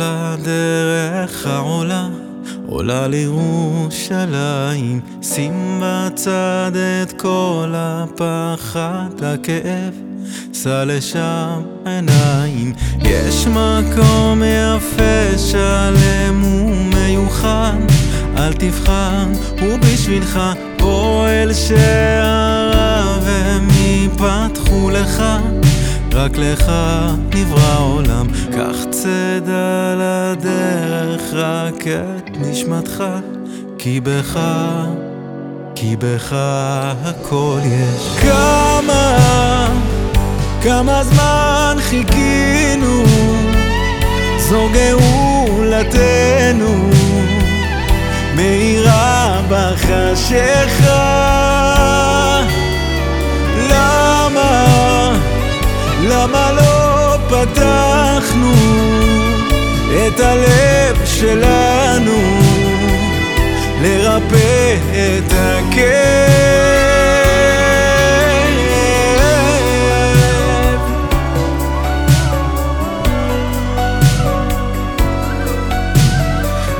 הדרך העולה, עולה לירושלים, שים בצד את כל הפחד, הכאב, סע לשם עיניים. יש מקום יפה, שלם ומיוחד, אל תבחן, הוא בשבילך פועל שעריו הם ייפתחו לך. רק לך נברא עולם, קח צדה לדרך, רק את נשמתך, כי בך, כי בך הכל יש. כמה, כמה זמן חיכינו, זו גאולתנו, מאירה בחשיכה. למה לא פתחנו את הלב שלנו לרפא את הכאב?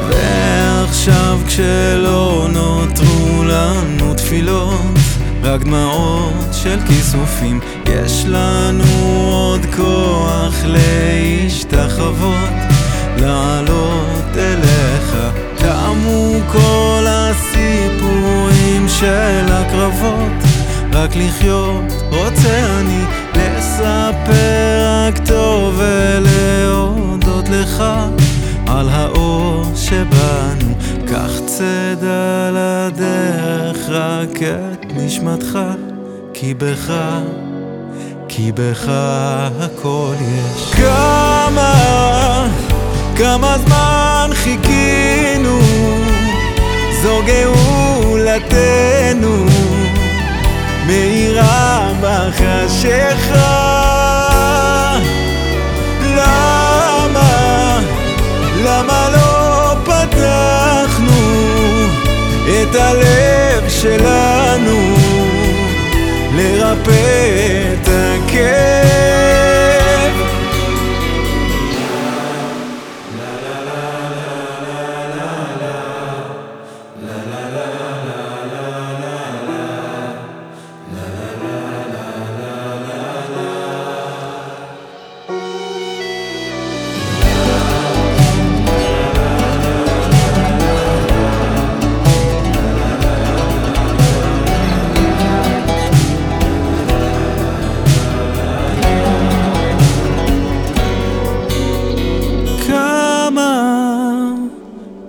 ועכשיו כשלא נותרו לנו תפילות רק דמעות של כיסופים. יש לנו עוד כוח להשתחוות לעלות אליך. קמו כל הסיפורים של הקרבות רק לחיות רוצה אני לספר רק טוב ולהודות לך על האור שבנו קח צדה לדרך רק את נשמתך כי בך, כי בך הכל יש. כמה, כמה זמן חיכינו, זו גאולתנו, מאירה בחשיכה. הלב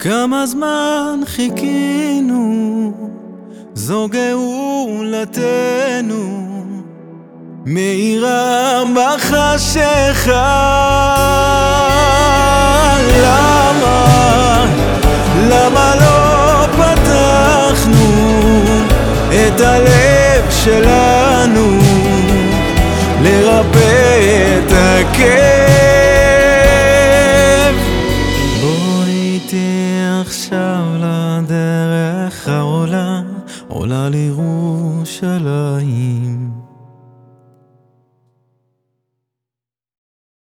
כמה זמן חיכינו, זו גאולתנו, מאירה בחשיכה. למה, למה לא פתחנו את הלב שלנו לרפא את הכאב? עולה לירושלים.